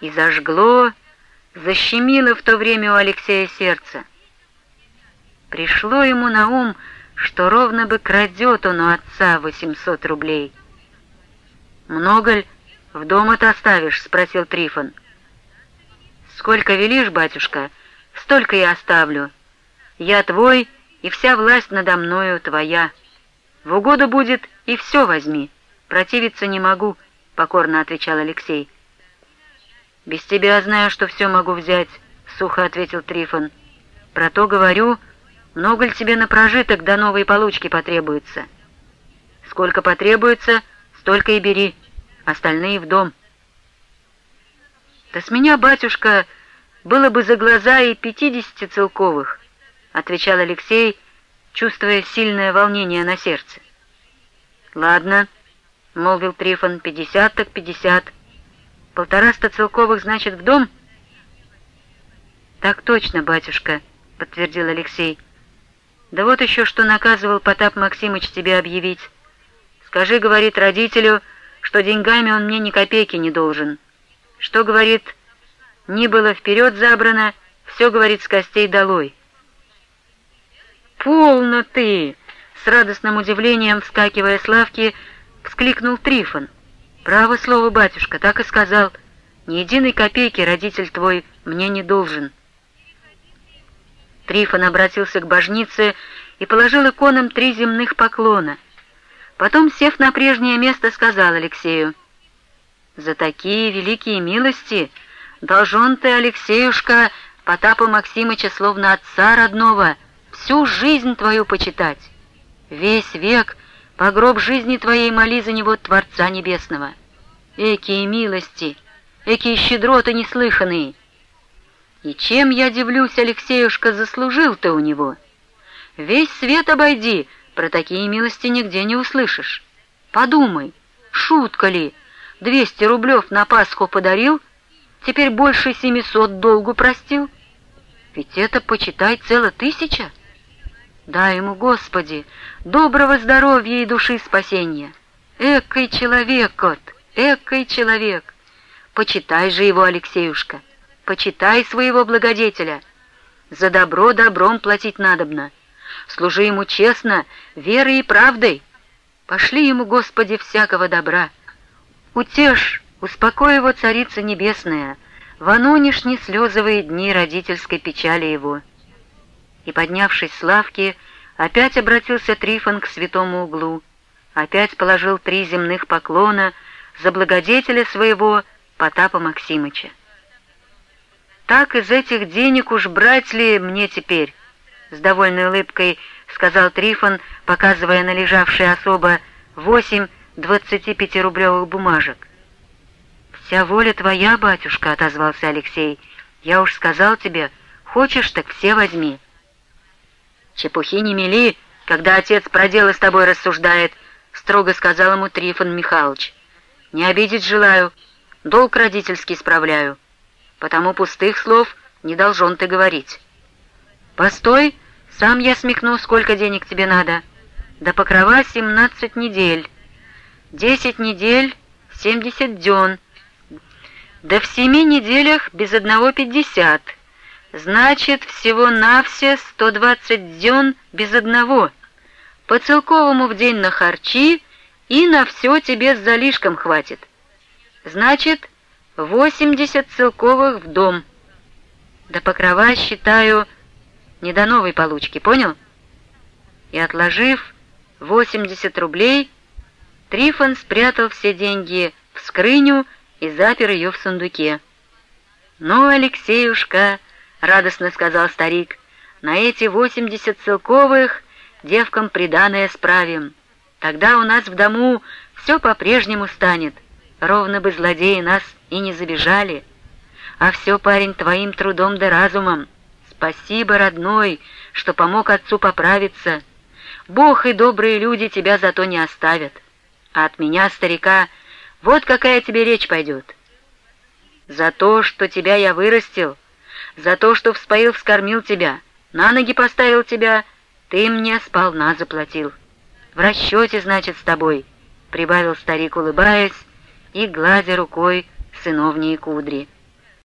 И зажгло, защемило в то время у Алексея сердце. Пришло ему на ум, что ровно бы крадет он у отца 800 рублей. «Много ли в дома-то оставишь?» — спросил Трифон. «Сколько велишь, батюшка, столько и оставлю. Я твой, и вся власть надо мною твоя. В угоду будет, и все возьми. Противиться не могу», — покорно отвечал Алексей. «Без тебя знаю, что все могу взять», — сухо ответил Трифон. «Про то говорю, много ли тебе на прожиток до новой получки потребуется? Сколько потребуется, столько и бери, остальные в дом». «Да с меня, батюшка, было бы за глаза и пятидесяти целковых», — отвечал Алексей, чувствуя сильное волнение на сердце. «Ладно», — молвил Трифон, — «пятьдесят так пятьдесят. Полтораста целковых, значит, в дом?» «Так точно, батюшка», — подтвердил Алексей. «Да вот еще что наказывал Потап Максимыч тебе объявить. Скажи, — говорит родителю, — что деньгами он мне ни копейки не должен. Что, — говорит, — ни было вперед забрано, все, — говорит, — с костей долой». «Полно ты!» — с радостным удивлением, вскакивая с лавки, вскликнул Трифон. «Право слово, батюшка, так и сказал. Ни единой копейки родитель твой мне не должен». Трифон обратился к божнице и положил иконам три земных поклона. Потом, сев на прежнее место, сказал Алексею, «За такие великие милости должен ты, Алексеюшка, Потапа Максимыча, словно отца родного, — всю жизнь твою почитать. Весь век по гроб жизни твоей моли за него Творца Небесного. Экие милости, экие щедроты неслыханные. И чем, я дивлюсь, Алексеюшка, заслужил ты у него? Весь свет обойди, про такие милости нигде не услышишь. Подумай, шутка ли, двести рублев на Пасху подарил, теперь больше семисот долгу простил? Ведь это, почитай, целая тысяча. Дай ему, Господи, доброго здоровья и души спасения. Экой человек, кот, экой человек. Почитай же его, Алексеюшка, почитай своего благодетеля. За добро добром платить надобно. Служи ему честно, верой и правдой. Пошли ему, Господи, всякого добра. Утешь, успокой его, Царица Небесная, в нынешние слезовые дни родительской печали его и, поднявшись с лавки, опять обратился Трифон к святому углу, опять положил три земных поклона за благодетеля своего Потапа Максимыча. «Так из этих денег уж брать ли мне теперь?» С довольной улыбкой сказал Трифон, показывая на лежавшие особо восемь двадцати пятирублевых бумажек. «Вся воля твоя, батюшка», — отозвался Алексей. «Я уж сказал тебе, хочешь, так все возьми». «Чепухи не мели, когда отец про дело с тобой рассуждает», — строго сказал ему Трифон Михайлович. «Не обидеть желаю, долг родительский справляю, потому пустых слов не должен ты говорить». «Постой, сам я смекну, сколько денег тебе надо. До покрова семнадцать недель, десять недель — семьдесят дён, да в семи неделях без одного пятьдесят». Значит, всего-навсе 120 дён без одного. По целковому в день на харчи и на все тебе с залишком хватит. Значит, 80 целковых в дом. Да покрова, считаю, не до новой получки, понял? И отложив 80 рублей, Трифон спрятал все деньги в скрыню и запер ее в сундуке. «Ну, Алексеюшка!» — радостно сказал старик. «На эти восемьдесят целковых девкам приданое справим. Тогда у нас в дому все по-прежнему станет, ровно бы злодеи нас и не забежали. А все, парень, твоим трудом да разумом. Спасибо, родной, что помог отцу поправиться. Бог и добрые люди тебя зато не оставят. А от меня, старика, вот какая тебе речь пойдет. За то, что тебя я вырастил, — за то, что вспоил, вскормил тебя, на ноги поставил тебя, ты мне сполна заплатил. В расчете, значит, с тобой, — прибавил старик, улыбаясь и гладя рукой сыновние кудри.